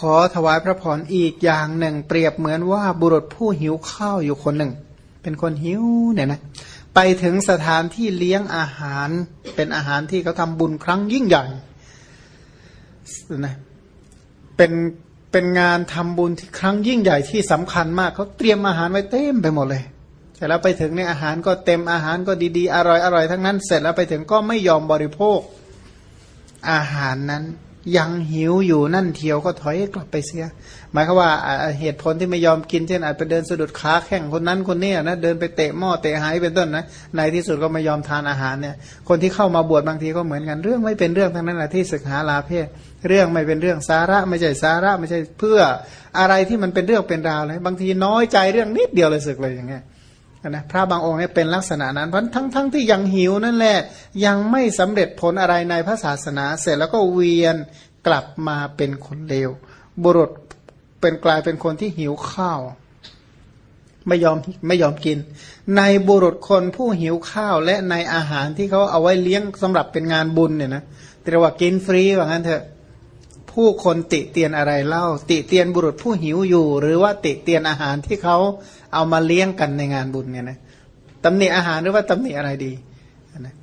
ขอถวายพระพรอีกอย่างหนึ่ง เปรียบเหมือนว่าบุรุษผู้หิวข้าวอยู่คนหนึ่ง เป็นคนหิวเนี่ยนะไปถึงสถานที่เลี้ยงอาหารเป็นอาหารที่เขาทำบุญครั้งยิ่งใหญ่นะเป็นเป็นงานทำบุญที่ครั้งยิ่งใหญ่ที่สำคัญมากเขาเตรียมอาหารไว้เต็มไปหมดเลยแต่แล้วไปถึงเนี่ยอาหารก็เต็มอาหารก็ดีๆ อร่อยอร่อยทั้งนั้น เสร็จแล้วไปถึงก็ไม่ยอมบริโภคอาหารนั้น ยังหิวอยู่นั่นเทียวก็ถอยกลับไปเสีย หมายคือว่าเหตุผลที่ไม่ยอมกินเช่นอาจไปเดินสะดุดขาแข่งคนนั้นคนนี้นะเดินไปเตะหม้อเตะหายเป็นต้นนะในที่สุดก็ไม่ยอมทานอาหารเนี่ย คนที่เข้ามาบวชบางทีก็เหมือนกันเรื่องไม่เป็นเรื่องทั้งนั้นแหละที่ศึกษาลาเพศเรื่องไม่เป็นเรื่องสาระไม่ใช่สาระไม่ใช่เพื่ออะไรที่มันเป็นเรื่องเป็นราวเลยบางทีน้อยใจเรื่องนิดเดียวเลยศึกเลยอย่างเงี้ย นะพระบางองค์เนี่ยเป็นลักษณะนั้นเพราะทั้งทั้งที่ยังหิวนั่นแหละ ยังไม่สำเร็จผลอะไรในพระศาสนา เสร็จแล้วก็เวียนกลับมาเป็นคนเลวบุรุษเป็นกลายเป็นคนที่หิวข้าว ไม่ยอมไม่ยอมกิน ในบุรุษคนผู้หิวข้าวและในอาหารที่เขาเอาไว้เลี้ยงสำหรับเป็นงานบุญเนี่ยนะเรียกว่ากินฟรีว่างั้นเถอะ ผู้คนติเตียนอะไรเล่า ติเตียนบุรุษผู้หิวอยู่ หรือว่าติเตียนอาหารที่เขาเอามาเลี้ยงกันในงานบุญเนี่ยนะตำหนิอาหารหรือว่าตำหนิอะไรดีนะ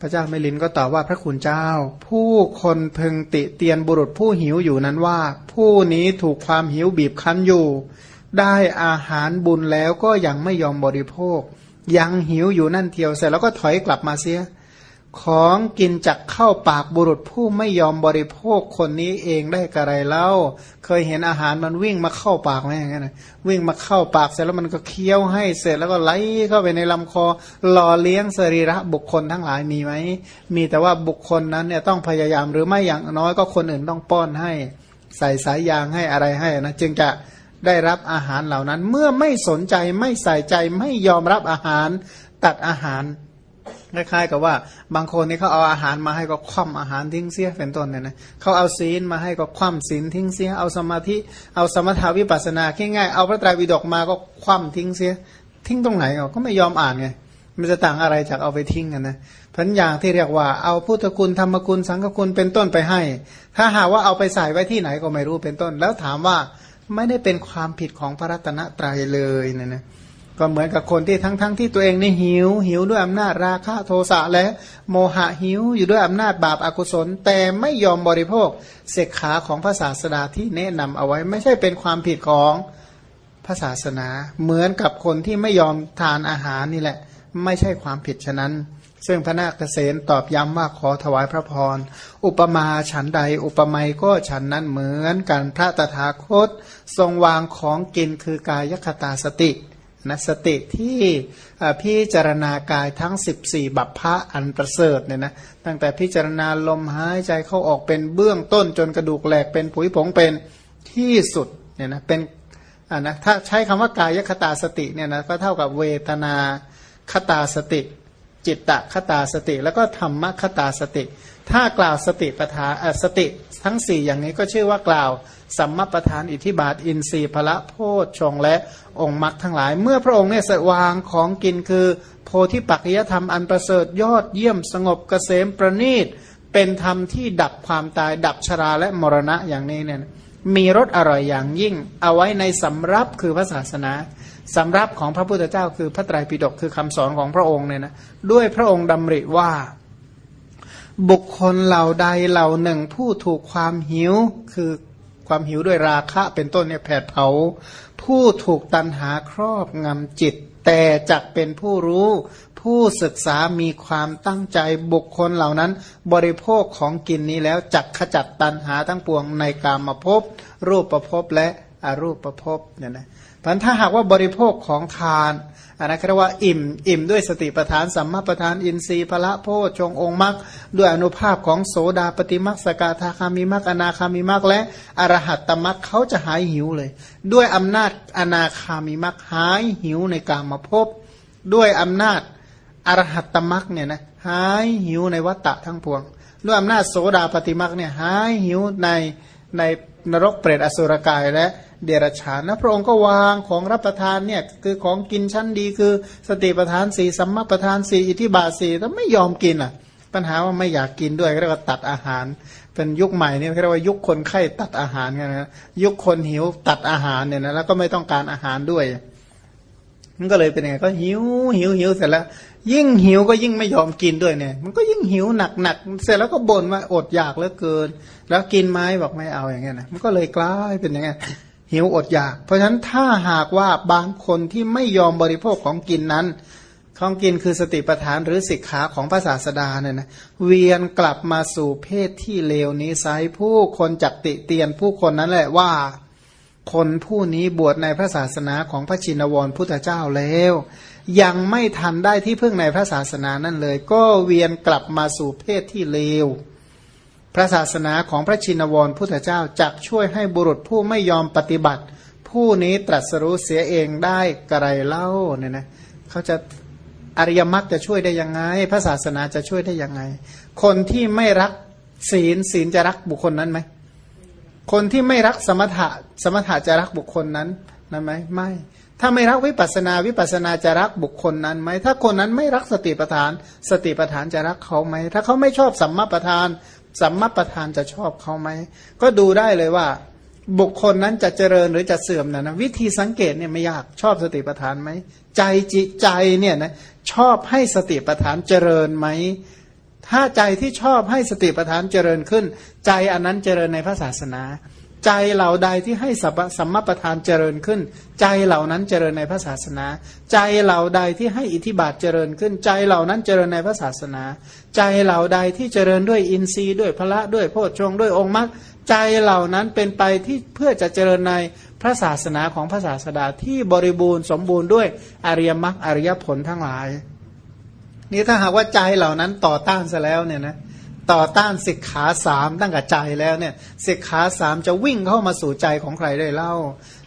พระเจ้าไม่ลินก็ตอบว่าพระคุณเจ้า ผู้คนพึงติเตียนบุรุษผู้หิวอยู่นั้นว่า ผู้นี้ถูกความหิวบีบคั้นอยู่ ได้อาหารบุญแล้วก็ยังไม่ยอมบริโภค ยังหิวอยู่นั่นเทียวเสร็จแล้วก็ถอยกลับมาเสีย ของกินจากเข้าปากบุรุษผู้ไม่ยอมบริโภคคนนี้เองได้กระไรเล่า เคยเห็นอาหารมันวิ่งมาเข้าปากไหมอย่างเงี้ยวิ่งมาเข้าปากเสร็จแล้วมันก็เคี้ยวให้เสร็จแล้วก็ไหลเข้าไปในลำคอหล่อเลี้ยงสรีระบุคคลทั้งหลายมีไหมมีแต่ว่าบุคคลนั้นเนี่ยต้องพยายามหรือไม่อย่างน้อยก็คนอื่นต้องป้อนให้ ใส่สายยางให้อะไรให้นะจึงจะได้รับอาหารเหล่านั้น เมื่อไม่สนใจไม่ใส่ใจไม่ยอมรับอาหารตัดอาหาร คล้ายๆกับว่าบางคนนี่เขาเอาอาหารมาให้ก็คว่ำอาหารทิ้งเสียเป็นต้นเนี่ยนะเขาเอาศีลมาให้ก็คว่ำศีลทิ้งเสียเอาสมาธิเอาสมถาวิปัสนาง่ายๆเอาพระไตรปิฎกมาก็คว่ำทิ้งเสีย ทิ้งตรงไหนก็ไม่ยอมอ่านไงมันจะต่างอะไรจากเอาไปทิ้งกันนะพันอย่างที่เรียกว่าเอาพุทธคุณธรรมคุณสังฆคุณเป็นต้นไปให้ ถ้าหากว่าเอาไปใส่ไว้ที่ไหนก็ไม่รู้เป็นต้น แล้วถามว่าไม่ได้เป็นความผิดของพระรัตนตรัยเลยเนี่ยนะ ก็เหมือนกับคนที่ทั้งๆทที่ตัวเองนี่หิว หิวด้วยอำนาจราคะโทสะและโมหะหิวอยู่ด้วยอำนาจบาปอากุศล แต่ไม่ยอมบริโภคเสกขาของพระศาสดาที่แนะนำเอาไว้ไม่ใช่เป็นความผิดของพระศาสนา เหมือนกับคนที่ไม่ยอมทานอาหารนี่แหละ ไม่ใช่ความผิดฉะนั้น ซึ่งพระนาคเษนตอบย้ำว่าขอถวายพระพร อุปมาฉันใดอุปไมยก็ฉันนั้นเหมือนกันพระตถาคต ทรงวางของกินคือกายคตาสติ นะสติที่พิจารณากายทั้ง 14 บัพพะอันประเสริฐเนี่ยนะตั้งแต่พิจารณาลมหายใจเข้าออกเป็นเบื้องต้นจนกระดูกแหลกเป็นผุยผงเป็นที่สุดเนี่ยนะเป็นอ่านะถ้าใช้คำว่ากายคตาสติเนี่ยนะก็เท่ากับเวทนาคตาสติ จิตตะคตาสติ แล้วก็ธรรมคตาสติ ถ้ากล่าวสติปทาสติทั้ง 4 อย่างนี้ก็ชื่อว่ากล่าวสัมมาประธานอิทิบาท อินทรีย์พละโพชฌงและ องค์มรรคทั้งหลาย เมื่อพระองค์เนี่ยสวางของกินคือ โพธิปัจจยธรรมอันประเสริฐยอดเยี่ยมสงบเกษมประณีต เป็นธรรมที่ดับความตายดับชราและมรณะอย่างนี้เนี่ยมีรสอร่อยอย่างยิ่ง เอาไว้ในสำรับคือพระศาสนาสำรับของพระพุทธเจ้า คือพระไตรปิฎกคือคำสอนของพระองค์เนี่ยนะด้วยพระองค์ดำริว่า บุคคลเหล่าใดเหล่าหนึ่งผู้ถูกความหิวคือ ความหิวด้วยราคะเป็นต้นเนี่ยแผดเผา ผู้ถูกตันหาครอบงำจิต แต่จักเป็นผู้รู้ ผู้ศึกษามีความตั้งใจบุคคลเหล่านั้น บริโภคของกินนี้แล้วจักขจัดตันหาทั้งปวงในกามาพบรูปประพบและอรูปประพบเนี่ยนะพันถ้าหากว่าบริโภคของทาน อันนั้นเรียกว่าอิ่มอิ่มด้วยสติปัฏฐานสัมมาปัฏฐานอินทรีย์พละโพชงองค์มรรคด้วยอนุภาพของโสดาปฏิมรรคสกาธาคามิมรรคอนาคามิมรรคและอรหัตตมรรคเขาจะหายหิวเลย ด้วยอำนาจอนาคามิมรรคหายหิวในกามาพบด้วยอำนาจอรหัตตมรรคเนี่ยนะหายหิวในวัตตะทั้งปวง ด้วยอำนาจโสดาปฏิมรรคเนี่ยหายหิวในในนรกเปรตอสุรกายและ เดรัจฉานนะพระองค์ก็วางของรับประทานเนี่ยคือของกินชั้นดีคือสติประทานสี่สัมมาประทานสี่อิทิบาสี่แล้วไม่ยอมกินอะ ปัญหาว่าไม่อยากกินด้วยก็ตัดอาหาร เป็นยุคใหม่เนี่ยเรียกว่ายุคคนไข้ตัดอาหารกันนะยุคคนหิวตัดอาหารเนี่ยนะแล้วก็ไม่ต้องการอาหารด้วยมันก็เลยเป็นยังไงก็หิวหิวหิวเสร็จแล้ว ยิ่งหิวก็ยิ่งไม่ยอมกินด้วยเนี่ย มันก็ยิ่งหิวหนักหนักเสร็จแล้วก็บ่นว่าอดอยากเหลือเกิน แล้วกินไม้บอกไม่เอาอย่างเงี้ยนะมันก็เลยกลายเป็นอย่างเงี้ย หิวอดอยาก เพราะฉะนั้นถ้าหากว่าบางคนที่ไม่ยอมบริโภคของกินนั้น ของกินคือสติปัฏฐานหรือสิกขาของพระศาสดาเนี่ยนะเวียนกลับมาสู่เพศที่เลวนี้ไซผู้คนจักติเตียนผู้คนนั้นแหละว่า คนผู้นี้บวชในพระศาสนาของพระชินวรพุทธเจ้าแล้ว ยังไม่ทันได้ที่พึ่งในพระศาสนานั่นเลย ก็เวียนกลับมาสู่เพศที่เลว พระศาสนาของพระชินวรพุทธเจ้าจักช่วยให้บุรุษผู้ไม่ยอมปฏิบัติ ผู้นี้ตรัสรู้เสียเองได้กระไรเล่าเนี่ยนะเขาจะอริยมรรคจะช่วยได้ยังไง พระศาสนาจะช่วยได้ยังไง คนที่ไม่รักศีลศีลจะรักบุคคลนั้นไหมคนที่ไม่รักสมถะสมถะจะรักบุคคลนั้นนั่นไหมไม่ ถ้าไม่รักวิปัสนาวิปัสนาจะรักบุคคลนั้นไหมถ้าคนนั้นไม่รักสติปัฏฐาน สติปัฏฐานจะรักเขาไหมถ้าเขาไม่ชอบสัมมาปัฏฐาน สัมมาประธานจะชอบเขาไหม ก็ดูได้เลยว่า บุคคลนั้นจะเจริญหรือจะเสื่อมนะนะวิธีสังเกตเนี่ยไม่ยากชอบสติปัฏฐานไหม ใจจิตใจเนี่ยนะชอบให้สติปัฏฐานเจริญไหม ถ้าใจที่ชอบให้สติปัฏฐานเจริญขึ้น ใจอันนั้นเจริญในพระศาสนา ใจเหล่าใดที่ให้สัมมาประธานเจริญขึ้น ใจเหล่านั้นเจริญในพระศาสนา ใจเหล่าใดที่ให้อิทธิบาทเจริญขึ้น ใจเหล่านั้นเจริญในพระศาสนา ใจเหล่าใดที่เจริญด้วยอินทรีย์ด้วยพละด้วยโพชฌงด้วยองค์มรรคใจเหล่านั้นเป็นไปที่เพื่อจะเจริญในพระศาสนาของพระศาสดาที่บริบูรณ์สมบูรณ์ด้วยอริยมรรคอริยผลทั้งหลาย นี่ถ้าหากว่าใจเหล่านั้นต่อต้านซะแล้วเนี่ยนะ ต่อต้านสิกขาสามตั้งแต่ใจแล้วเนี่ยสิกขาสามจะวิ่งเข้ามาสู่ใจของใครได้เล่า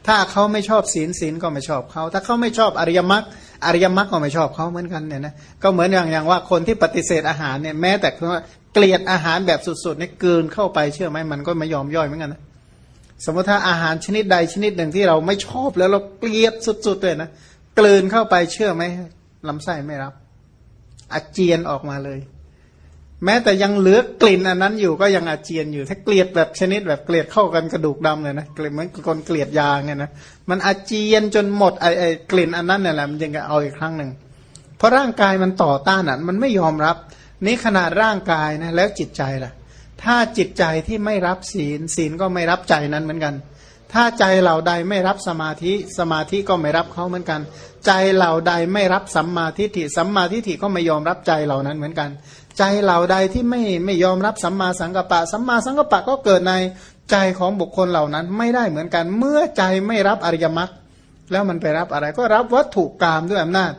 ถ้าเขาไม่ชอบศีลศีลก็ไม่ชอบเขา ถ้าเขาไม่ชอบอริยมรรคอริยมรรคก็ไม่ชอบเขาเหมือนกันเนี่ยนะก็เหมือนอย่างอย่างว่าคนที่ปฏิเสธอาหารเนี่ยแม้แต่ว่าเกลียดอาหารแบบสุดๆเนี่ยเกินเข้าไปเชื่อไหมมันก็ไม่ยอมย่อยเหมือนกันนะสมมติถ้าอาหารชนิดใดชนิดหนึ่งที่เราไม่ชอบแล้วเราเกลียดสุดๆเลยนะกลืนเข้าไปเชื่อไหมลำไส้ไม่รับ อาเจียนออกมาเลย แม้แต่ยังเหลือกลิ่นอันนั้นอยู่ก็ยังอาเจียนอยู่ ถ้าเกลียดแบบชนิดแบบเกลียดเข้ากันกระดูกดำเลยนะเกลียดเหมือนคนเกลียดยาเนี่ยนะมันอาเจียนจนหมดไอไอกลิ่นอันนั้นเนี่ยแหละมันยังจะเอาอีกครั้งหนึ่งเพราะร่างกายมันต่อต้านอะมันไม่ยอมรับ นี่ขนาดร่างกายนะแล้วจิตใจล่ะ ถ้าจิตใจที่ไม่รับศีลศีลก็ไม่รับใจนั้นเหมือนกัน ถ้าใจเหล่าใดไม่รับสมาธิสมาธิก็ไม่รับเขาเหมือนกัน ใจเหล่าใดไม่รับสัมมาทิฏฐิสัมมาทิฏฐิก็ไม่ยอมรับใจเหล่านั้นเหมือนกัน ใจเหล่าใดที่ไม่ไม่ยอมรับสัมมาสังกัปปะสัมมาสังกัปปะก็เกิดในใจของบุคคลเหล่านั้นไม่ได้เหมือนกัน เมื่อใจไม่รับอริยมรรคแล้วมันไปรับอะไรก็รับวัตถุกรรมด้วยอำนาจ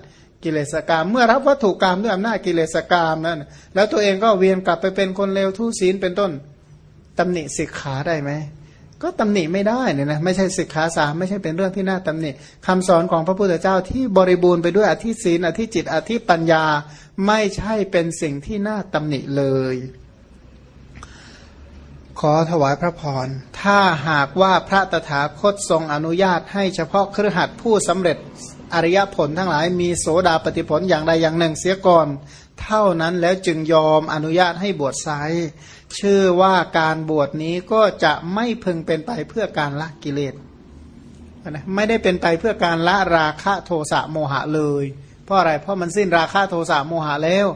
กิเลสกรรมเมื่อรับวัตถุกรรมด้วยอำนาจกิเลสกรรมนั่นแล้วตัวเองก็เวียนกลับไปเป็นคนเลวทุศีลเป็นต้นตำหนิสิกขาได้ไหม ก็ตำหนิไม่ได้เนี่ยนะไม่ใช่สิกขาสามไม่ใช่เป็นเรื่องที่น่าตำหนิคำสอนของพระพุทธเจ้าที่บริบูรณ์ไปด้วยอธิศีนอธิจิตอธิปัญญาไม่ใช่เป็นสิ่งที่น่าตำหนิเลย ขอถวายพระพรถ้าหากว่าพระตถาคตทรงอนุญาตให้เฉพาะเครือขัดผู้สำเร็จอริยผลทั้งหลายมีโสดาปฏิผลอย่างใดอย่างหนึ่งเสียก่อน เท่านั้นแล้วจึงยอมอนุญาตให้บวชไซชื่อว่าการบวชนี้ก็จะไม่พึงเป็นไปเพื่อการละกิเลสนะไม่ได้เป็นไปเพื่อการละราคะโทสะโมหะเลย เพราะอะไรเพราะมันสิ้นราคะโทสะโมหะแล้ว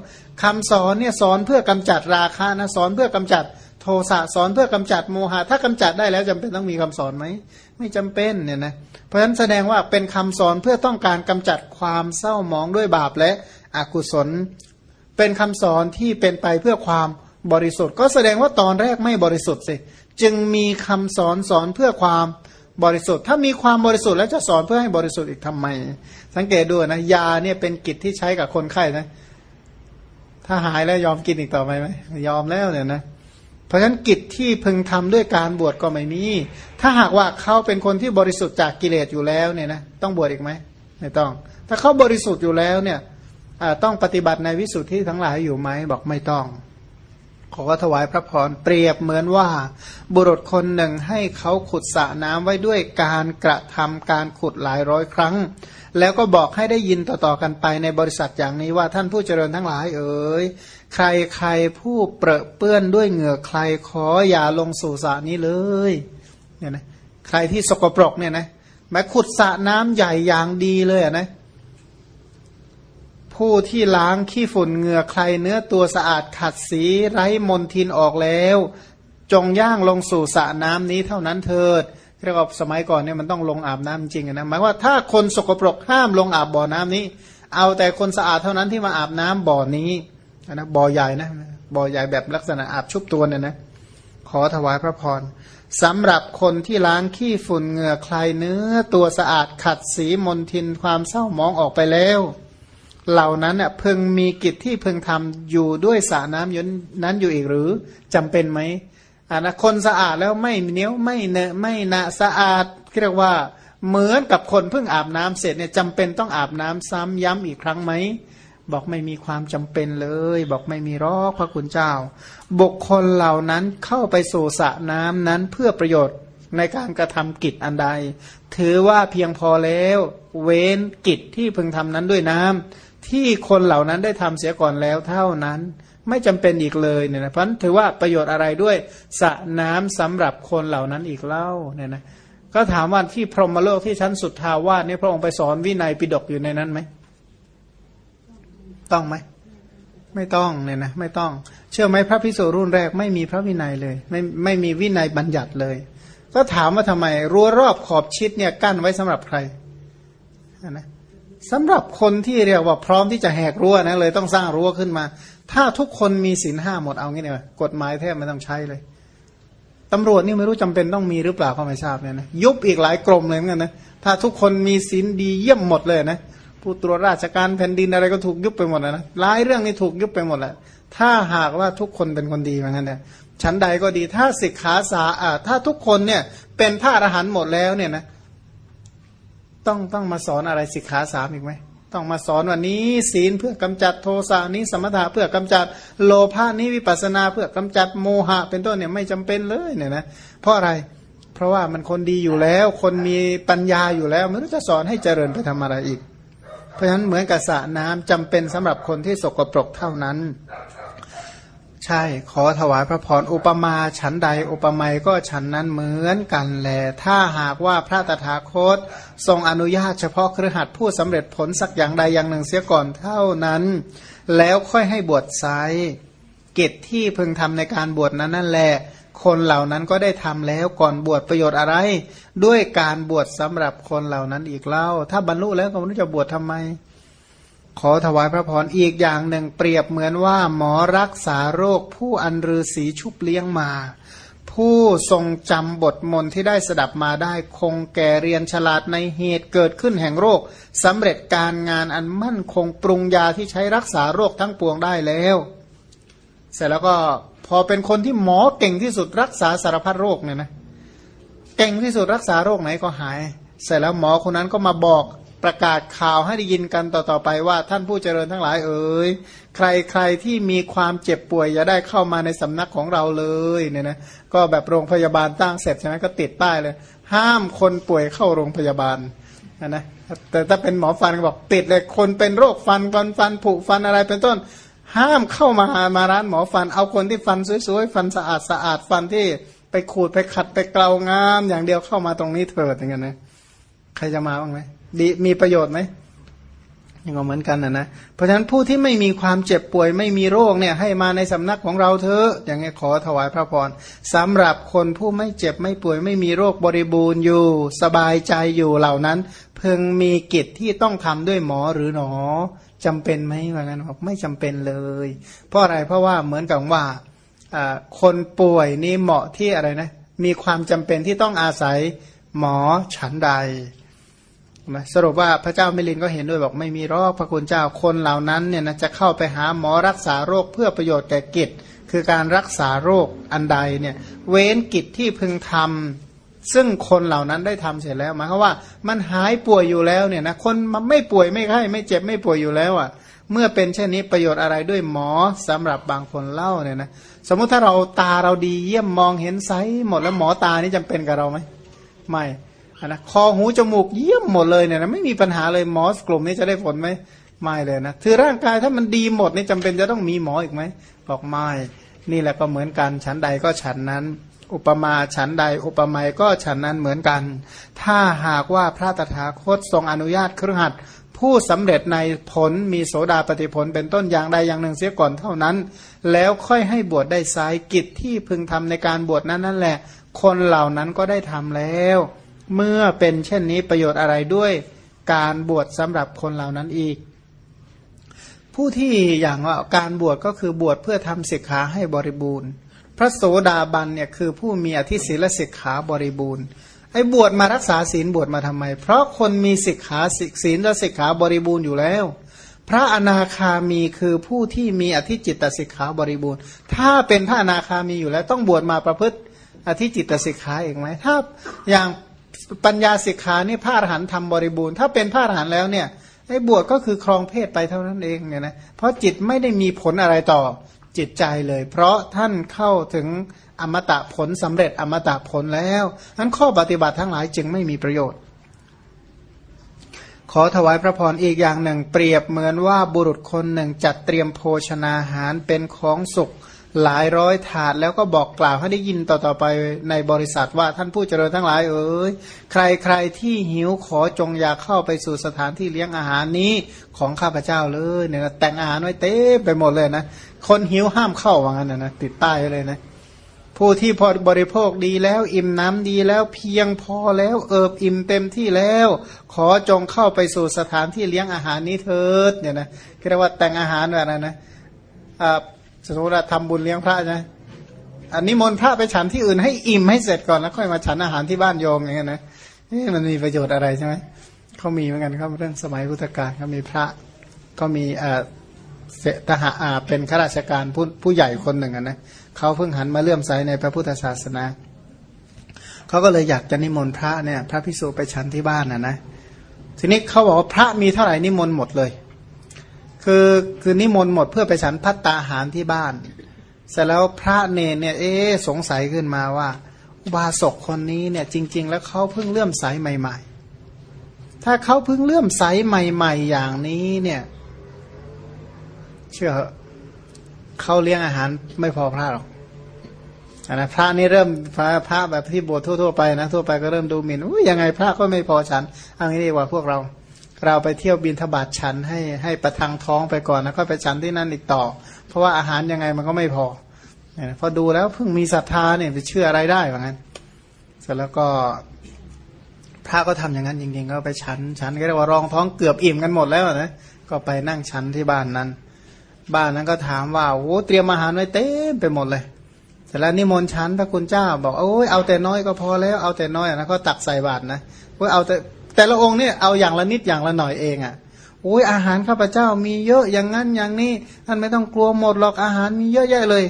คำสอนเนี่ยสอนเพื่อกำจัดราคะนะสอนเพื่อกำจัดโทสะสอนเพื่อกำจัดโมหะ ถ้ากำจัดได้แล้วจำเป็นต้องมีคำสอนไหมไม่จำเป็นเนี่ยนะเพราะฉะนั้นแสดงว่าเป็นคำสอนเพื่อต้องการกำจัดความเศร้าหมองด้วยบาปและอกุศล เป็นคำสอนที่เป็นไปเพื่อความบริสุทธิ์ ก็แสดงว่าตอนแรกไม่บริสุทธิ์สิจึงมีคำสอนสอนเพื่อความบริสุทธิ์ ถ้ามีความบริสุทธิ์แล้วจะสอนเพื่อให้บริสุทธิ์อีกทำไม สังเกตดูนะยาเนี่ยเป็นกิจที่ใช้กับคนไข้นะถ้าหายแล้วยอมกินอีกต่อไปไหมยอมแล้วเนี่ยนะเพราะฉะนั้นกิจที่พึงทำด้วยการบวชก็ไม่มี ถ้าหากว่าเขาเป็นคนที่บริสุทธิ์จากกิเลสอยู่แล้วเนี่ยนะต้องบวชอีกไหมไม่ต้อง ถ้าเขาบริสุทธิ์อยู่แล้วเนี่ย ต้องปฏิบัติในวิสุทธิทั้งหลายอยู่ไหมบอกไม่ต้อง ขอถวายพระพรเปรียบเหมือนว่า บุรุษคนหนึ่งให้เขาขุดสระน้ำไว้ด้วยการกระทำการขุดหลายร้อยครั้ง แล้วก็บอกให้ได้ยินต่อๆกันไปในบริษัทอย่างนี้ว่าท่านผู้เจริญทั้งหลายเอ๋ยใครใครผู้เปรอะเปื้อนด้วยเหงื่อใครขออย่าลงสู่สระนี้เลยเนี่ยนะใครที่สกปรกเนี่ยนะแม้ขุดสระน้ำใหญ่อย่างดีเลยนะ ผู้ที่ล้างขี้ฝุ่นเหงื่อใครเนื้อตัวสะอาดขัดสีไร้มนทินออกแล้ว จงย่างลงสู่สระน้ำนี้เท่านั้นเถิดเรียกว่าสมัยก่อนเนี่ยมันต้องลงอาบน้ำจริงนะหมายว่าถ้าคนสกปรกห้ามลงอาบบ่อน้ำนี้ เอาแต่คนสะอาดเท่านั้นที่มาอาบน้ำบ่อนี้นะบ่อใหญ่นะบ่อใหญ่แบบลักษณะอาบชุบตัวเนี่ยนะขอถวายพระพรสำหรับคนที่ล้างขี้ฝุ่นเหงื่อใครเนื้อตัวสะอาดขัดสีมนทินความเศร้ามองออกไปแล้ว เหล่านั้นเน่ยเพึงมีกิจที่พึงทำอยู่ด้วยสระน้ำยนนั้นอยู่อีกหรือจำเป็นไหมอ่านะคนสะอาดแล้วไม่เนี้ยวไม่เนไม่นะสะอาดเรียกว่าเหมือนกับคนเพิ่งอาบน้ำเสร็จเนี่ยจำเป็นต้องอาบน้ำซ้ำย้ำอีกครั้งไหมบอกไม่มีความจำเป็นเลย บอกไม่มีรอกพระคุณเจ้า บุคคลเหล่านั้นเข้าไปสู่สระน้ำนั้นเพื่อประโยชน์ในการกระทำกิจอันใด ถือว่าเพียงพอแล้ว เว้นกิจที่พึงทำนั้นด้วยน้ำ ที่คนเหล่านั้นได้ทำเสียก่อนแล้วเท่านั้น ไม่จำเป็นอีกเลยเนี่ยนะเพราะถือว่าประโยชน์อะไรด้วยสระน้ำสำหรับคนเหล่านั้นอีกเล่าเนี่ยนะก็ถามว่าที่พรหมโลกที่ชั้นสุดทาวาสเนี่ยพระองค์ไปสอนวินัยปิฎกอยู่ในนั้นไหมต้องไหมไม่ต้องเนี่ยนะไม่ต้อง เชื่อไหมพระพิสุรุ่นแรกไม่มีพระวินัยเลย ไม่ไม่มีวินัยบัญญัติเลย ก็ถามว่าทำไมรั้วรอบขอบชิดเนี่ยกั้นไว้สำหรับใครนะ สำหรับคนที่เรียกว่าพร้อมที่จะแหกรั้วนะเลยต้องสร้างรั้วขึ้นมา ถ้าทุกคนมีศีลห้าหมดเอางี้เนี่ยกฎหมายแทบไม่ต้องใช้เลยตำรวจนี่ไม่รู้จำเป็นต้องมีหรือเปล่าก็ไม่ทราบเนี่ยนะยุบอีกหลายกรมเลยเหมือนกันนะถ้าทุกคนมีศีลดีเยี่ยมหมดเลยนะผู้ตรวจราชการแผ่นดินอะไรก็ถูกยุบไปหมดแล้วนะหลายเรื่องนี่ถูกยุบไปหมดแหล้วถ้าหากว่าทุกคนเป็นคนดีเหมือนกันเนี่ยชั้นใดก็ดีถ้าศิกขาสาอ่าถ้าทุกคนเนี่ยเป็นพระอรหันต์หมดแล้วเนี่ยนะ ต้องต้องมาสอนอะไรสิกขาสามอีกไหมต้องมาสอนวันนี้ ศีลเพื่อกำจัดโทสะนี้สมถะเพื่อกำจัดโลภะนี้วิปัสนาเพื่อกำจัดโมหะ เป็นต้นเนี่ยไม่จำเป็นเลยเนี่ยนะเพราะอะไร เพราะว่ามันคนดีอยู่แล้ว คนมีปัญญาอยู่แล้วไม่รู้จะสอนให้เจริญไปทำอะไรอีก เพราะฉะนั้นเหมือนกับสระน้ำจำเป็นสำหรับคนที่สกปรกเท่านั้น ใช่ขอถวายพระพรอุปมาฉันใดอุปไมยก็ฉันนั้นเหมือนกันแล ถ้าหากว่าพระตถาคต ทรงอนุญาตเฉพาะครหัสผู้สำเร็จผลสักอย่างใดอย่างหนึ่งเสียก่อนเท่านั้น แล้วค่อยให้บวชไซกิจที่พึงทำในการบวชนั้นนั่นแหละคนเหล่านั้นก็ได้ทำแล้วก่อนบวชประโยชน์อะไร ด้วยการบวชสำหรับคนเหล่านั้นอีกเล่า ถ้าบรรลุแล้วก็ไม่รู้จะบวชทำไม ขอถวายพระพรอีกอย่างหนึ่งเปรียบเหมือนว่าหมอรักษาโรคผู้อันฤาษีชุบเลี้ยงมา ผู้ทรงจำบทมนที่ได้สดับมาได้คงแก่เรียนฉลาดในเหตุเกิดขึ้นแห่งโรคสำเร็จการงานอันมั่นคงปรุงยาที่ใช้รักษาโรคทั้งปวงได้แล้ว เสร็จแล้วก็พอเป็นคนที่หมอเก่งที่สุดรักษาสารพัดโรคเนี่ยนะเก่งที่สุดรักษาโรคไหนก็หาย เสร็จแล้วหมอคนนั้นก็มาบอก ประกาศข่าวให้ได้ยินกันต่อๆไปว่าท่านผู้เจริญทั้งหลายเอ๋ยใครใครที่มีความเจ็บป่วยอย่าได้เข้ามาในสำนักของเราเลยเนี่ยนะก็แบบโรงพยาบาลตั้งเสร็จใช่ไหมก็ติดป้ายเลย ห้ามคนป่วยเข้าโรงพยาบาลนะแต่ถ้าเป็นหมอฟันก็บอกติดเลยคนเป็นโรคฟันฟันฟันผุฟันอะไรเป็นต้น ห้ามเข้ามามาร้านหมอฟัน เอาคนที่ฟันสวยๆฟันสะอาดสะอาดฟันที่ไปขูดไปขัดไปเกลางาม อย่างเดียวเข้ามาตรงนี้เถิดอย่างเงี้ยนะ ใครจะมาบ้างไหมดีมีประโยชน์ไหมยังเหมือนกันนะนะเพราะฉะนั้นผู้ที่ไม่มีความเจ็บป่วยไม่มีโรคเนี่ย ให้มาในสำนักของเราเถอะอย่างเงี้ยขอถวายพระพรสำหรับคนผู้ไม่เจ็บไม่ป่วย ไม่มีโรคบริบูรณ์อยู่ สบายใจอยู่เหล่านั้น เพิ่งมีกิจที่ต้องทำด้วยหมอหรือหนอจำเป็นไหมว่างั้นบอกไม่จำเป็นเลย เพราะอะไรเพราะว่าเหมือนกับว่าคนป่วยนี่เหมาะที่อะไรนะ มีความจำเป็นที่ต้องอาศัยหมอฉันใด สรุปว่าพระเจ้ามิลินก็เห็นด้วยบอกไม่มีรอกพระคุณเจ้าคนเหล่านั้นเนี่ยนะจะเข้าไปหาหมอรักษาโรคเพื่อประโยชน์แก่กิจ คือการรักษาโรคอันใดเนี่ยเว้นกิจที่พึงทำซึ่งคนเหล่านั้นได้ทำเสร็จแล้วหมายความว่ามันหายป่วยอยู่แล้วเนี่ยนะคนมันไม่ป่วยไม่ไข้ไม่เจ็บไม่ป่วยอยู่แล้วอะ เมื่อเป็นเช่นนี้ประโยชน์อะไรด้วยหมอสำหรับบางคนเล่าเนี่ยนะสมมุติถ้าเราตาเราดีเยี่ยมมองเห็นไซหมดแล้วหมอตานี่จำเป็นกับเราไหมไม่ นะคอหูจมูกเยี่ยมหมดเลยเนี่ยนะไม่มีปัญหาเลยหมอกลุ่มนี้จะได้ผลไหมไม่เลยนะคือร่างกายถ้ามันดีหมดนี่จำเป็นจะต้องมีหมออีกไหมบอกไม่นี่แหละก็เหมือนกันฉันใดก็ฉันนั้น อุปมาฉันใด อุปไมยก็ฉันนั้นเหมือนกัน ถ้าหากว่าพระตถาคตทรงอนุญาตครือขัดผู้สำเร็จในผลมีโสดาปฏิผลเป็นต้นอย่างใดอย่างหนึ่งเสียก่อนเท่านั้น แล้วค่อยให้บวชได้สายกิจที่พึงทำในการบวชนั้นนั่นแหละ คนเหล่านั้นก็ได้ทำแล้ว เมื่อเป็นเช่นนี้ประโยชน์อะไรด้วยการบวชสำหรับคนเหล่านั้นอีก ผู้ที่อย่างว่าการบวชก็คือบวชเพื่อทำศิกขาให้บริบูรณ์ พระโสดาบันเนี่ยคือผู้มีอธิศีลศิกขาบริบูรณ์ไอ้บวชมารักษาศีลบวชมาทำไม เพราะคนมีศิกขาศีลและศิกขาบริบูรณ์อยู่แล้ว พระอนาคามีคือผู้ที่มีอธิจิตตศิกขาบริบูรณ์ ถ้าเป็นพระอนาคามีอยู่แล้วต้องบวชมาประพฤติอธิจิตศิกขาเองไหมถ้าอย่าง ปัญญาศิกขานี่พระอรหันต์ทำบริบูรณ์ ถ้าเป็นพระอรหันต์แล้วเนี่ยไอ้บวชก็คือครองเพศไปเท่านั้นเองเนี่ยนะเพราะจิตไม่ได้มีผลอะไรต่อจิตใจเลย เพราะท่านเข้าถึงอมตะผลสำเร็จอมตะผลแล้วนั้นข้อปฏิบัติทั้งหลายจึงไม่มีประโยชน์ ขอถวายพระพรอีกอย่างหนึ่ง เปรียบเหมือนว่าบุรุษคนหนึ่งจัดเตรียมโภชนาหารเป็นของสุข หลายร้อยถาดแล้วก็บอกกล่าวให้ได้ยินต่อๆไปในบริษัทว่าท่านผู้เจริญทั้งหลายเอ๋ยใครใครที่หิวขอจงอยากเข้าไปสู่สถานที่เลี้ยงอาหารนี้ของข้าพเจ้าเลยเนี่ยแต่งอาหารไว้เต็มไปหมดเลยนะ คนหิวห้ามเข้าว่างั้นนะติดใต้เลยนะ ผู้ที่พอบริโภคดีแล้ว อิ่มน้ำดีแล้วเพียงพอแล้วเอิบอิ่มเต็มที่แล้ว ขอจงเข้าไปสู่สถานที่เลี้ยงอาหารนี้เถิดเนี่ยนะเรียกว่าแต่งอาหารแบบนั้นนะอ่า สมมติว่าทำบุญเลี้ยงพระใช่อันนี้มนพระไปฉันที่อื่นให้อิ่มให้เสร็จก่อนแล้วค่อยมาฉันอาหารที่บ้านโยมอย่างเงี้ยนะนี่มันมีประโยชน์อะไรใช่ไหมเขามีเหมือนกันครับเรื่องสมัยพุทธกาลเขามีพระก็มีอ่าเสตหาเป็นข้าราชการผู้ผู้ใหญ่คนหนึ่งนะเขาเพิ่งหันมาเลื่อมใสในพระพุทธศาสนาเขาก็เลยอยากจะนิมนต์พระเนี่ย พระพิสุไปฉันที่บ้านนะนะทีนี้เขาบอกว่าพระมีเท่าไหร่นิมนต์หมดเลย คือคือนิมนต์หมดเพื่อไปฉันพัตตาหารที่บ้าน เสร็จแล้วพระเนรเนี่ยเอ๊สงสัยขึ้นมาว่า อุบาศกคนนี้เนี่ยจริง ๆ แล้วเขาเพิ่งเลื่อมใสใหม่ ๆ ถ้าเขาเพิ่งเลื่อมใสใหม่ ๆ อย่างนี้เนี่ยเชื่อเขาเลี้ยงอาหารไม่พอพระหรอกอนะพระนี่เริ่มพระพระแบบที่บวชทั่วๆไปนะทั่วไปก็เริ่มดูหมิ่นยังไงพระก็ไม่พอฉันอันนี้ดีกว่าพวกเรา เราไปเที่ยวบินทบาทฉันให้ให้ประทังท้องไปก่อนแล้วก็ไปฉันที่นั่นอีกต่อ เพราะว่าอาหารยังไงมันก็ไม่พอเนี่ยพอดูแล้วเพิ่งมีศรัทธาเนี่ยไปเชื่ออะไรได้เหมือนกันเสร็จแล้วก็พระก็ทำอย่างนั้นจริงๆก็ไปฉันฉันก็เรียกว่ารองท้องเกือบอิ่มกันหมดแล้วนะก็ไปนั่งฉันที่บ้านนั้น บ้านนั้นก็ถามว่าโอ้เตรียมอาหารไว้เต็มไปหมดเลยเสร็จแล้วนิมนต์ฉันพระคุณเจ้า บอกโอ้ยเอาแต่น้อยก็พอแล้วเอาแต่น้อยนะก็ตักใส่บาตรนะโอ้ยเอาแต่ แต่ละองค์เนี่ยเอาอย่างละนิดอย่างละหน่อยเองอะ่ะโอ้ยอาหารข้าพเจ้ามีเยอะอย่างนั้นอย่างนี้ท่านไม่ต้องกลัวหมดหรอกอาหารมีเยอะแยะเลย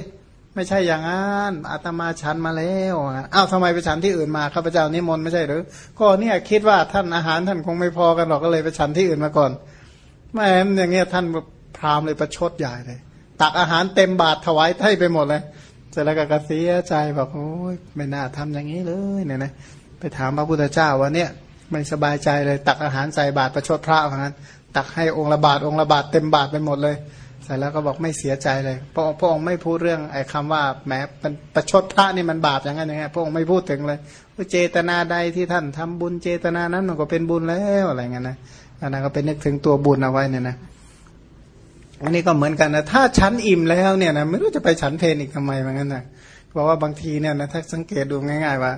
ไม่ใช่อย่างนั้นอาตมาฉันมาแล้วอ้าวทำไมไปฉันที่อื่นมาข้าพเจ้านิมนต์ไม่ใช่หรือก็เนี่ยคิดว่าท่านอาหารท่านคงไม่พอกันหรอกก็เลยไปฉันที่อื่นมาก่อนแม่อย่างเงี้ยท่านพราหมณ์เลยประชดใหญ่เลย ตักอาหารเต็มบาตรถวายให้ไปหมดเลยเสร็จแล้วก็กระเสียใจบอกโอ้ยไม่น่าทำอย่างนี้เลยเนี่ยนะไปถามพระพุทธเจ้าว่าเนี่ย ไม่สบายใจเลย ตักอาหารใส่บาตรประชดพระเหมือนกันตักให้องค์ละบาทองค์ละบาทเต็มบาทไปหมดเลยเสร็จแล้วก็บอกไม่เสียใจเลยพระพระองค์ไม่พูดเรื่องไอ้คาว่าแม้เป็นประชดพระนี่มันบาปอย่างนั้นอย่างเงี้พระองค์ไม่พูดถึงเลยว่าเจตนาใดที่ท่านทำบุญเจตนานั้นมันก็เป็นบุญแล้วอะไรเงี้ยนะอันนั้นก็เป็นนึกถึงตัวบุญเอาไว้เนี่ยนะอันนี้ก็เหมือนกันนะถ้าฉันอิ่มแล้วเนี่ยนะไม่รู้จะไปฉันเพนอีกทำไมเหมือนกันนะเพราะว่าบางทีเนี่ยนะถ้าสังเกตดูง่าย ๆ ว่า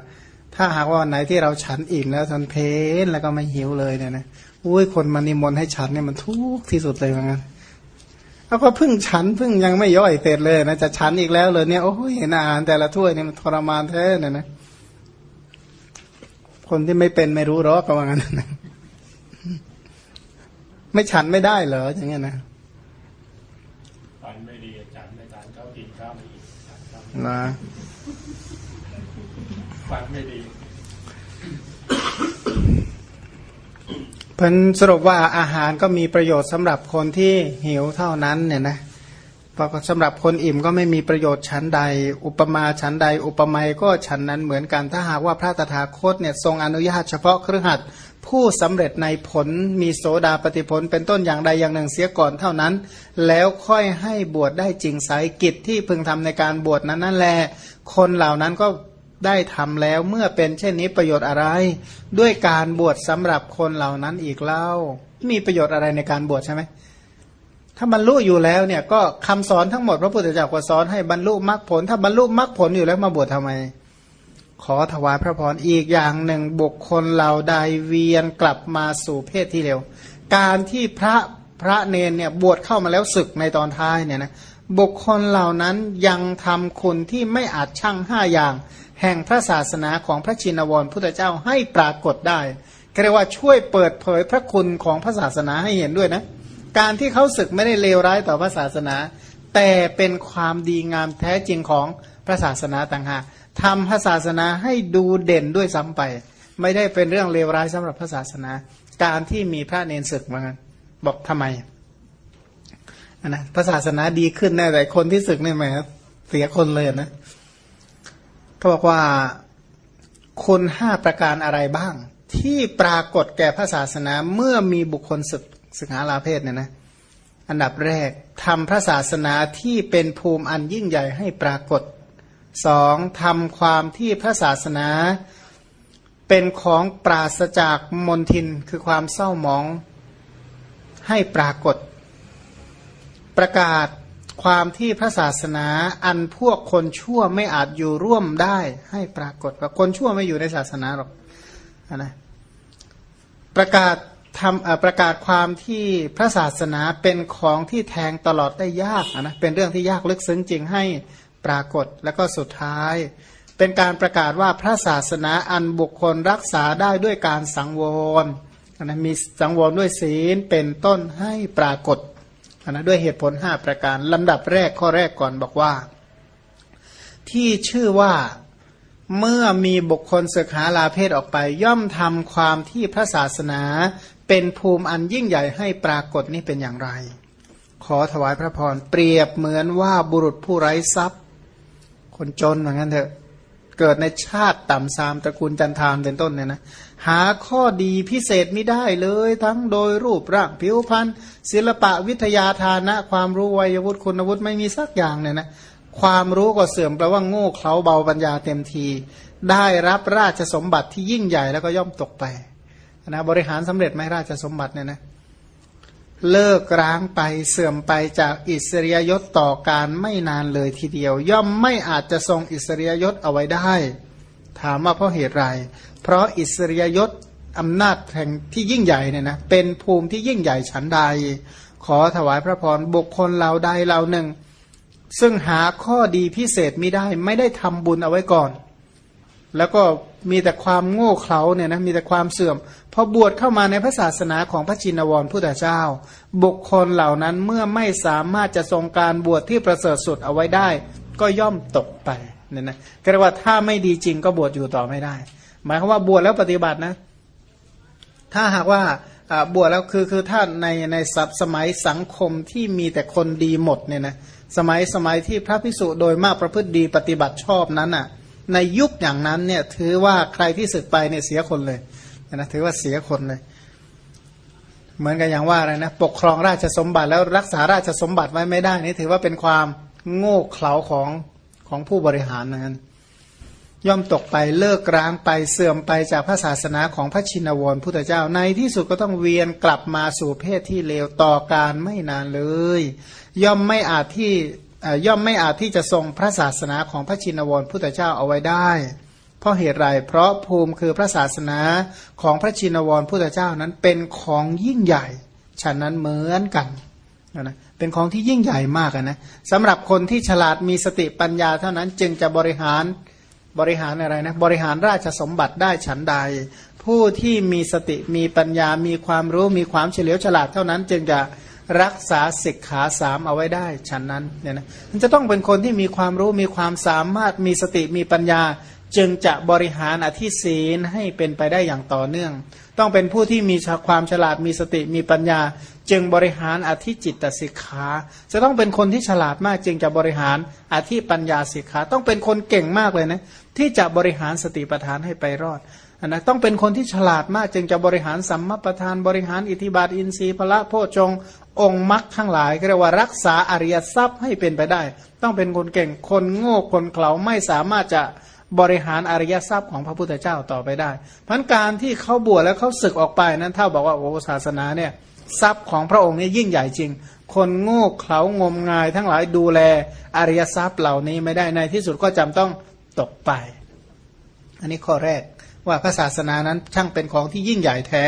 ถ้าหากว่าวันไหนที่เราฉันอิ่มแล้วฉันเพนแล้วก็ไม่หิวเลยเนี่ยนะอุ้ยคนมานิมนต์ให้ฉันเนี่ยมันทุกข์ที่สุดเลยเหมือนกันแล้วก็พึ่งฉันพึ่งยังไม่ย่อยเสร็จเลยนะจะฉันอีกแล้วเลยเนี่ยโอ้ยเห็นอาหารแต่ละถ้วยเนี่ยมันทรมานแท้เนี่ยนะคนที่ไม่เป็นไม่รู้หรอกก็ว่างั้นนะไม่ฉันไม่ได้เหรออย่างเงี้ยนะนะฟังไม่ดี เพิ่นสรุปว่าอาหารก็มีประโยชน์สำหรับคนที่หิวเท่านั้นเนี่ยนะพราะสำหรับคนอิ่มก็ไม่มีประโยชน์ชั้นใด อุปมาชั้นใด อุปไมยก็ชั้นนั้นเหมือนกัน ถ้าหากว่าพระตถาคตเนี่ยทรงอนุญาตเฉพาะเครือขัดผู้สำเร็จในผลมีโสดาปฏิผล เป็นต้นอย่างใดอย่างหนึ่งเสียก่อนเท่านั้น แล้วค่อยให้บวชได้จริงสายกิจที่พึงทำในการบวชนั้นนั่นแหละคนเหล่านั้นก็ ได้ทำแล้วเมื่อเป็นเช่นนี้ประโยชน์อะไร ด้วยการบวชสำหรับคนเหล่านั้นอีกเล่า มีประโยชน์อะไรในการบวชใช่ไหมถ้าบรรลุอยู่แล้วเนี่ยก็คำสอนทั้งหมดพระพุทธเจ้าก็สอนให้บรรลุมรรคผล ถ้าบรรลุมรรคผลอยู่แล้วมาบวชทำไม ขอถวายพระพรอีกอย่างหนึ่งบุคคลเหล่าใดเวียนกลับมาสู่เพศที่เร็ว การที่พระพระเนนเนี่ยบวชเข้ามาแล้วศึกในตอนท้ายเนี่ยนะบุคคลเหล่านั้นยังทำคุณที่ไม่อาจชั่งห้าอย่าง แห่งพระศาสนาของพระชินวรพุทธเจ้าให้ปรากฏได้เรียกว่าช่วยเปิดเผยพระคุณของพระศาสนาให้เห็นด้วยนะ การที่เขาศึกไม่ได้เลวร้ายต่อพระศาสนา แต่เป็นความดีงามแท้จริงของพระศาสนาต่างหากทำพระศาสนาให้ดูเด่นด้วยซ้ำไป ไม่ได้เป็นเรื่องเลวร้ายสำหรับพระศาสนา การที่มีพระเนรศึกมาบอกทำไมนะพระศาสนาดีขึ้นแน่แต่คนที่ศึกนี่ไหมเสียคนเลยนะ เขาบอกว่าคุณห้าประการอะไรบ้าง ที่ปรากฏแก่พระศาสนาเมื่อมีบุคคลศึกศึกหาลาเพศเนี่ยนะอันดับแรกทำพระศาสนาที่เป็นภูมิอันยิ่งใหญ่ให้ปรากฏสองทำความที่พระศาสนาเป็นของปราศจากมนทินคือความเศร้าหมองให้ปรากฏ ประกาศ ความที่พระศาสนาอันพวกคนชั่วไม่อาจอยู่ร่วมได้ให้ปรากฏว่าคนชั่วไม่อยู่ในศาสนาหรอกนะประกาศทำประกาศความที่พระศาสนาเป็นของที่แทงตลอดได้ยากนะเป็นเรื่องที่ยากลึกซึ้งจริงให้ปรากฏแล้วก็สุดท้าย เป็นการประกาศว่าพระศาสนาอันบุคคลรักษาได้ด้วยการสังวรนะมีสังวรด้วยศีลเป็นต้นให้ปรากฏ นะด้วยเหตุผลห้าประการลำดับแรกข้อแรกก่อนบอกว่า ที่ชื่อว่าเมื่อมีบุคคลศึกษาลาเพศออกไป ย่อมทำความที่พระศาสนาเป็นภูมิอันยิ่งใหญ่ให้ปรากฏนี่เป็นอย่างไร ขอถวายพระพรเปรียบเหมือนว่าบุรุษผู้ไร้ทรัพย์ คนจนเหมือนกันเถอะ เกิดในชาติต่ำซามตระกูลจันทามเป็นต้นเนี่ยนะหาข้อดีพิเศษไม่ได้เลย ทั้งโดยรูปร่างผิวพรรณศิลปะวิทยาทานะ ความรู้วัยวุฒิคุณวุฒิไม่มีสักอย่างเนี่ยนะความรู้ก็เสื่อมแปลว่าโง่เขลาเบาปัญญาเต็มที ได้รับราชสมบัติที่ยิ่งใหญ่แล้วก็ย่อมตกไปนะบริหารสำเร็จไหมราชสมบัติเนี่ยนะ เลิกร้างไปเสื่อมไปจากอิสริยยศต่อการไม่นานเลยทีเดียว ย่อมไม่อาจจะทรงอิสริยยศเอาไว้ได้ ถามว่าเพราะเหตุไร เพราะอิสริยยศอำนาจแห่งที่ยิ่งใหญ่เนี่ยนะเป็นภูมิที่ยิ่งใหญ่ฉันใด ขอถวายพระพรบุคคลเราใดเราหนึ่ง ซึ่งหาข้อดีพิเศษไม่ได้ ไม่ได้ทำบุญเอาไว้ก่อน แล้วก็ มีแต่ความโง่เขลาเนี่ยนะมีแต่ความเสื่อมพอบวชเข้ามาในพระศาสนาของพระจินวรพุทธเจ้า บุคคลเหล่านั้นเมื่อไม่สามารถจะทรงการบวชที่ประเสริฐสุดเอาไว้ได้ ก็ย่อมตกไปเนี่ยนะกรียกว่าถ้าไม่ดีจริงก็บวชอยู่ต่อไม่ได้ หมายความว่าบวชแล้วปฏิบัตินะ ถ้าหากว่าบวชแล้วคือคือถ้านในในสมัยสังคมที่มีแต่คนดีหมดเนี่ยนะสมัยสมัยที่พระพิสุโดยมากประพฤติดีปฏิบัติชอบนั้นอะ ในยุคอย่างนั้นเนี่ยถือว่าใครที่ศึกไปเนี่ยเสียคนเลยนะถือว่าเสียคนเลย เหมือนกันอย่างว่าอะไรนะปกครองราชสมบัติแล้วรักษาราชสมบัติไว้ไม่ได้นี่ถือว่าเป็นความโง่เขลาของของผู้บริหารนั้นย่อมตกไปเลิกร้างไปเสื่อมไปจากพระศาสนาของพระชินวรพุทธเจ้าในที่สุดก็ต้องเวียนกลับมาสู่เพศที่เลวต่อการไม่นานเลย ย่อมไม่อาจที่ ย่อมไม่อาจที่จะทรงพระศาสนาของพระชินวรพุทธเจ้าเอาไว้ได้ เพราะเหตุไรเพราะภูมิคือพระศาสนาของพระชินวรพุทธเจ้านั้นเป็นของยิ่งใหญ่ฉะนั้นเหมือนกันนะเป็นของที่ยิ่งใหญ่มากนะสำหรับคนที่ฉลาดมีสติปัญญาเท่านั้นจึงจะบริหารบริหารอะไรนะบริหารราชสมบัติได้ฉันใด ผู้ที่มีสติมีปัญญามีความรู้มีความเฉลียวฉลาดเท่านั้น จึงจะ รักษาศิกขาสามเอาไว้ได้ฉันนั้นเนี่ยนะมันจะต้องเป็นคนที่มีความรู้มีความสามารถมีสติมีปัญญา จึงจะบริหารอธิศีลให้เป็นไปได้อย่างต่อเนื่อง ต้องเป็นผู้ที่มีความฉลาดมีสติมีปัญญา จึงบริหารอธิจิตตสิกขาจะต้องเป็นคนที่ฉลาดมากจึงจะบริหารอธิปัญญาสิกขาต้องเป็นคนเก่งมากเลยนะที่จะบริหารสติปัฏฐานให้ไปรอดนะต้องเป็นคนที่ฉลาดมากจึงจะบริหารสัมมาประธานบริหารอิทธิบาทอินทรีย์พละโพชง องค์มรรคทั้งหลายเรียกว่ารักษาอริยทรัพย์ให้เป็นไปได้ ต้องเป็นคนเก่งคนโง่คนเขลาไม่สามารถจะบริหารอริยทรัพย์ของพระพุทธเจ้าต่อไปได้พันการที่เขาบวชแล้วเขาศึกออกไปนั้นเท่าบอกว่าโอ้ศาสนาเนี่ยทรัพย์ของพระองค์นี่ยิ่งใหญ่จริง คนโง่เขลางมงาย ทั้งหลายดูแลอริยทรัพย์เหล่านี้ไม่ได้ในที่สุดก็จำต้องตกไป อันนี้ข้อแรกว่าพระศาสนานั้นช่างเป็นของที่ยิ่งใหญ่แท้